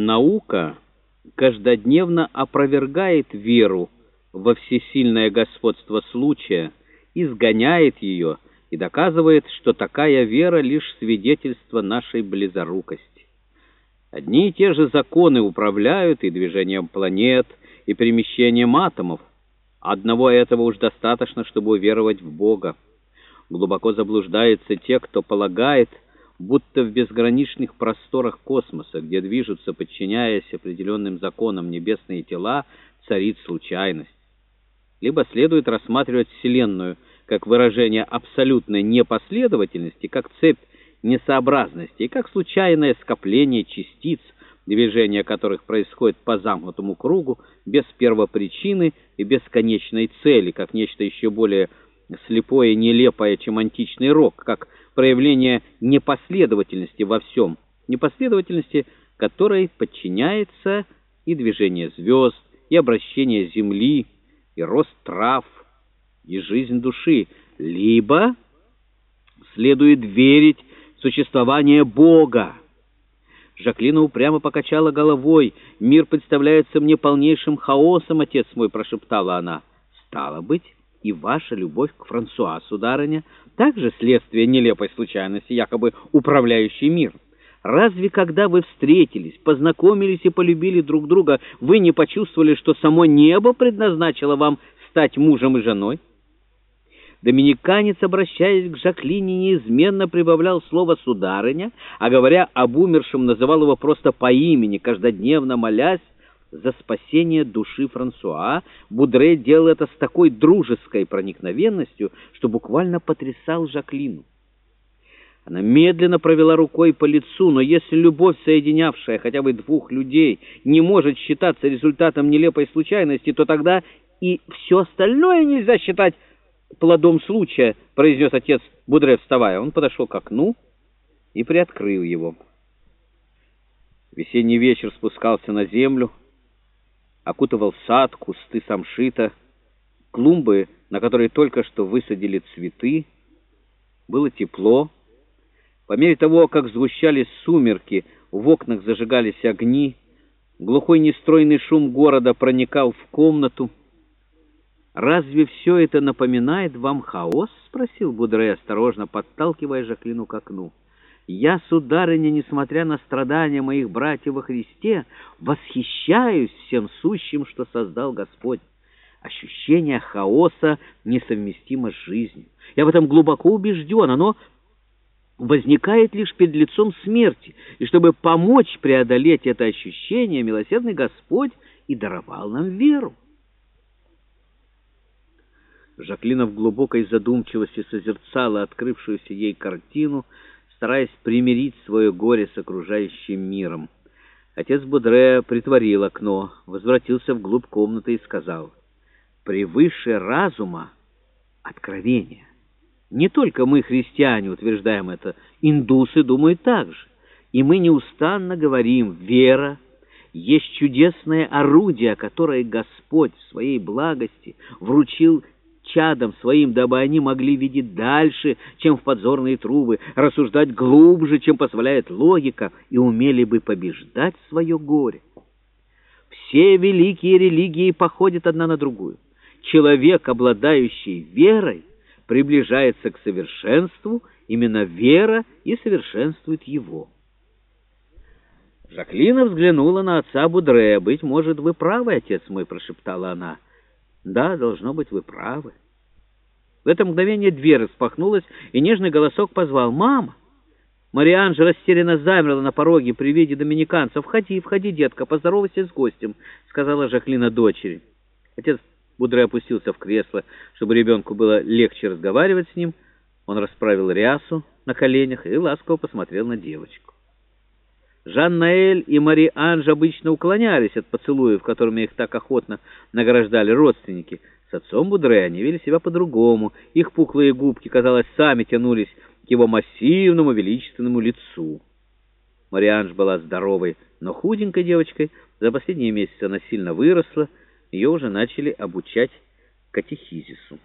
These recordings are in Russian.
Наука каждодневно опровергает веру во всесильное господство случая, изгоняет ее и доказывает, что такая вера лишь свидетельство нашей близорукости. Одни и те же законы управляют и движением планет, и перемещением атомов. Одного этого уж достаточно, чтобы уверовать в Бога. Глубоко заблуждаются те, кто полагает, будто в безграничных просторах космоса, где движутся, подчиняясь определенным законам небесные тела, царит случайность. Либо следует рассматривать Вселенную как выражение абсолютной непоследовательности, как цепь несообразности, и как случайное скопление частиц, движение которых происходит по замкнутому кругу, без первопричины и бесконечной цели, как нечто еще более слепое нелепое, чем античный рок, как проявление непоследовательности во всем, непоследовательности, которой подчиняется и движение звезд, и обращение Земли, и рост трав, и жизнь души, либо следует верить в существование Бога. Жаклина упрямо покачала головой. «Мир представляется мне полнейшим хаосом, отец мой», — прошептала она. «Стало быть...» и ваша любовь к Франсуа, сударыня, также следствие нелепой случайности, якобы управляющей мир. Разве когда вы встретились, познакомились и полюбили друг друга, вы не почувствовали, что само небо предназначило вам стать мужем и женой? Доминиканец, обращаясь к Жаклине, неизменно прибавлял слово «сударыня», а говоря об умершем, называл его просто по имени, каждодневно молясь за спасение души Франсуа, Будре делал это с такой дружеской проникновенностью, что буквально потрясал Жаклину. Она медленно провела рукой по лицу, но если любовь, соединявшая хотя бы двух людей, не может считаться результатом нелепой случайности, то тогда и все остальное нельзя считать плодом случая, произнес отец Будре, вставая. Он подошел к окну и приоткрыл его. Весенний вечер спускался на землю, окутывал сад, кусты самшита, клумбы, на которые только что высадили цветы. Было тепло. По мере того, как сгущались сумерки, в окнах зажигались огни, глухой нестройный шум города проникал в комнату. «Разве все это напоминает вам хаос?» — спросил Будре, осторожно подталкивая Жаклину к окну. Я, сударыня, несмотря на страдания моих братьев во Христе, восхищаюсь всем сущим, что создал Господь. Ощущение хаоса несовместимо с жизнью. Я в этом глубоко убежден. Оно возникает лишь перед лицом смерти. И чтобы помочь преодолеть это ощущение, милосердный Господь и даровал нам веру. Жаклина в глубокой задумчивости созерцала открывшуюся ей картину, стараясь примирить свое горе с окружающим миром. Отец Будре притворил окно, возвратился вглубь комнаты и сказал, «Превыше разума откровение. Не только мы, христиане, утверждаем это, индусы думают так же. И мы неустанно говорим, вера есть чудесное орудие, которое Господь в своей благости вручил чадом своим, дабы они могли видеть дальше, чем в подзорные трубы, рассуждать глубже, чем позволяет логика, и умели бы побеждать свое горе. Все великие религии походят одна на другую. Человек, обладающий верой, приближается к совершенству, именно вера и совершенствует его. Жаклина взглянула на отца Будре. «Быть может, вы правы, отец мой», — прошептала она. Да, должно быть, вы правы. В это мгновение дверь распахнулась, и нежный голосок позвал «Мама!». Марианжа растерянно замерла на пороге при виде доминиканца. «Входи, входи, детка, поздоровайся с гостем», — сказала Жаклина дочери. Отец Будре опустился в кресло, чтобы ребенку было легче разговаривать с ним. Он расправил рясу на коленях и ласково посмотрел на девочку. Жан-Наэль и Мари-Анж обычно уклонялись от поцелуев, которыми их так охотно награждали родственники. С отцом Будре они вели себя по-другому. Их пухлые губки, казалось, сами тянулись к его массивному величественному лицу. Марианж была здоровой, но худенькой девочкой. За последние месяцы она сильно выросла. Ее уже начали обучать катехизису.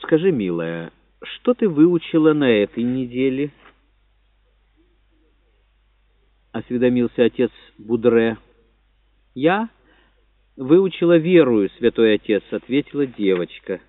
«Скажи, милая, что ты выучила на этой неделе?» — осведомился отец Будре. «Я выучила верую, святой отец», — ответила девочка.